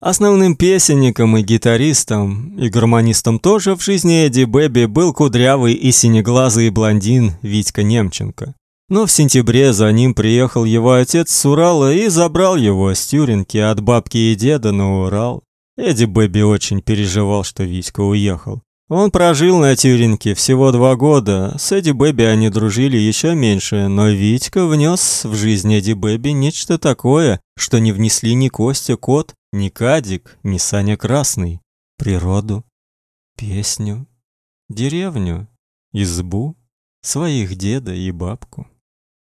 Основным песенником и гитаристом, и гармонистом тоже в жизни Эдди Бэби был кудрявый и синеглазый блондин Витька Немченко. Но в сентябре за ним приехал его отец с Урала и забрал его с Тюренки от бабки и деда на Урал. Эдди Бэби очень переживал, что Витька уехал. Он прожил на Тюренке всего два года. С Эдди Бэби они дружили еще меньше, но Витька внес в жизнь Эдди Бэби нечто такое, что не внесли ни Костя Кот, ни Кадик, ни Саня Красный. Природу, песню, деревню, избу, своих деда и бабку.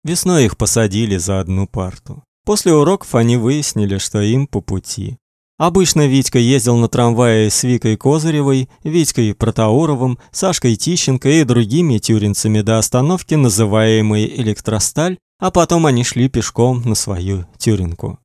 Весной их посадили за одну парту. После уроков они выяснили, что им по пути. Обычно Витька ездил на трамвае с Викой Козыревой, Витькой Протауровым, Сашкой Тищенко и другими тюринцами до остановки, называемой Электросталь, а потом они шли пешком на свою тюринку.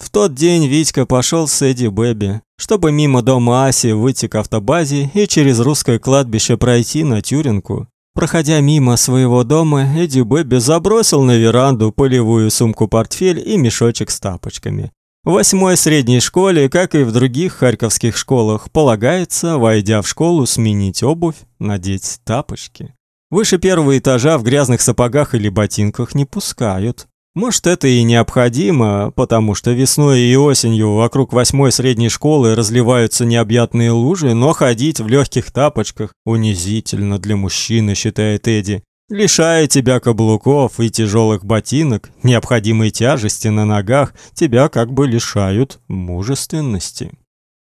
В тот день Витька пошел с Эдди Бэби, чтобы мимо дома Аси выйти к автобазе и через русское кладбище пройти на тюринку. Проходя мимо своего дома, Эдди Бэби забросил на веранду полевую сумку-портфель и мешочек с тапочками. В восьмой средней школе, как и в других харьковских школах, полагается, войдя в школу, сменить обувь, надеть тапочки. Выше первого этажа в грязных сапогах или ботинках не пускают. Может, это и необходимо, потому что весной и осенью вокруг восьмой средней школы разливаются необъятные лужи, но ходить в легких тапочках унизительно для мужчины, считает Эдди лишая тебя каблуков и тяжелых ботинок, необходимой тяжести на ногах, тебя как бы лишают мужественности.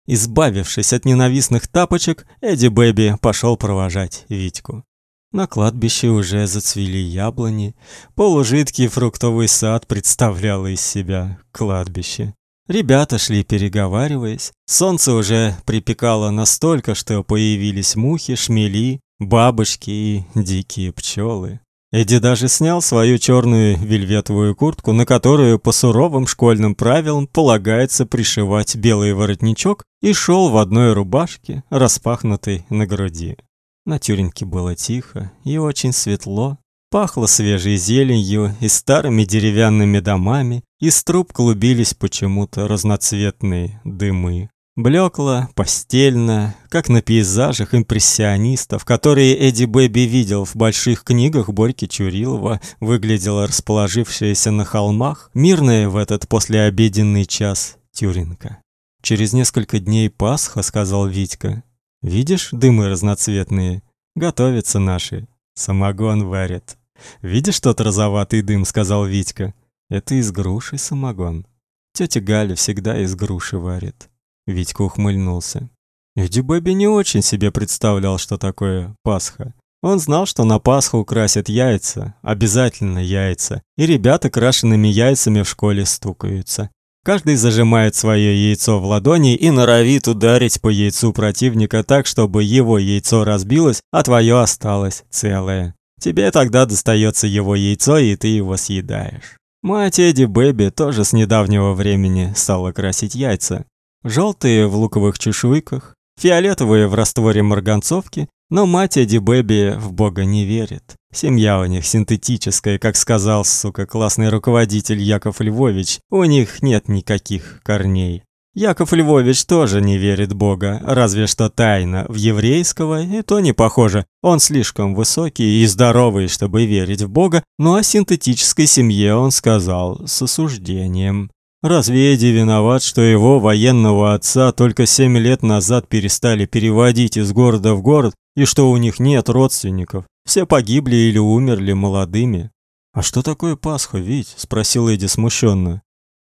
Избавившись от ненавистных тапочек, Эдди Бэби пошел провожать Витьку. На кладбище уже зацвели яблони, полужидкий фруктовый сад представлял из себя кладбище. Ребята шли переговариваясь. Солнце уже припекало настолько, что появились мухи, шмели, бабочки и дикие пчелы. Эдди даже снял свою черную вельветовую куртку, на которую по суровым школьным правилам полагается пришивать белый воротничок, и шел в одной рубашке, распахнутой на груди. На тюреньке было тихо и очень светло, пахло свежей зеленью и старыми деревянными домами, из труб клубились почему-то разноцветные дымы. Блекло, постельно, как на пейзажах импрессионистов, которые Эдди Бэби видел в больших книгах Борьки Чурилова, выглядела расположившаяся на холмах, мирная в этот послеобеденный час Тюринка. «Через несколько дней Пасха», — сказал Витька. «Видишь дымы разноцветные? Готовятся наши. Самогон варят». «Видишь тот розоватый дым?» — сказал Витька. «Это из груши самогон. Тетя Галя всегда из груши варит». Витька ухмыльнулся. Эдди Бэби не очень себе представлял, что такое Пасха. Он знал, что на Пасху красят яйца, обязательно яйца, и ребята крашенными яйцами в школе стукаются. Каждый зажимает свое яйцо в ладони и норовит ударить по яйцу противника так, чтобы его яйцо разбилось, а твое осталось целое. Тебе тогда достается его яйцо, и ты его съедаешь. Мать Эдди Бэби тоже с недавнего времени стала красить яйца. Желтые в луковых чешуйках, фиолетовые в растворе марганцовки, но мать Эдди Бэби в бога не верит. Семья у них синтетическая, как сказал, сука, классный руководитель Яков Львович. У них нет никаких корней. Яков Львович тоже не верит Бога, разве что тайно. В еврейского и то не похоже. Он слишком высокий и здоровый, чтобы верить в Бога, но о синтетической семье он сказал с осуждением. Разве Эдди виноват, что его военного отца только семь лет назад перестали переводить из города в город и что у них нет родственников? Все погибли или умерли молодыми. А что такое Пасха, ведь? спросил Эдди смущенно.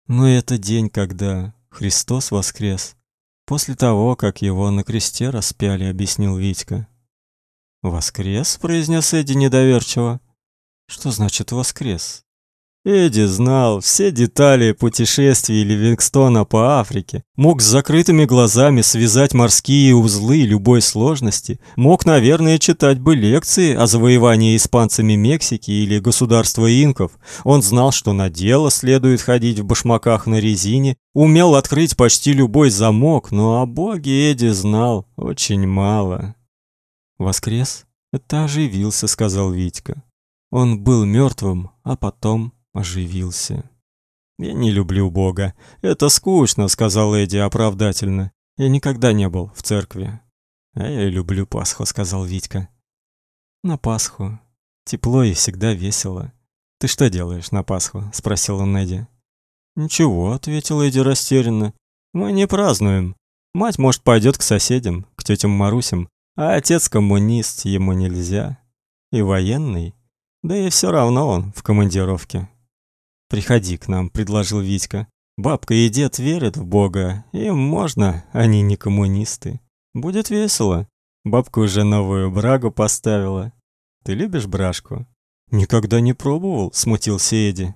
Ну это день, когда Христос воскрес. После того, как его на кресте распяли, объяснил Витька. Воскрес, произнес Эдди недоверчиво. Что значит воскрес? Эдди знал все детали путешествий Ливингстона по Африке, мог с закрытыми глазами связать морские узлы любой сложности, мог, наверное, читать бы лекции о завоевании испанцами Мексики или государства инков. Он знал, что на дело следует ходить в башмаках на резине, умел открыть почти любой замок, но о боге Эдди знал очень мало. Воскрес? Это оживился, сказал Витька. Он был мертвым, а потом оживился. Я не люблю Бога. Это скучно, сказал Эдди оправдательно. Я никогда не был в церкви. А я люблю Пасху, сказал Витька. На Пасху тепло и всегда весело. Ты что делаешь на Пасху? спросил он Эдди. Ничего, ответил Эдди растерянно. Мы не празднуем. Мать, может, пойдет к соседям, к тетям Марусям, а отец коммунист, ему нельзя. И военный. Да и все равно он в командировке. Приходи к нам, предложил Витька. Бабка и дед верят в Бога, им можно, они не коммунисты. Будет весело. Бабка уже новую брагу поставила. Ты любишь брашку? Никогда не пробовал, смутился Эдди.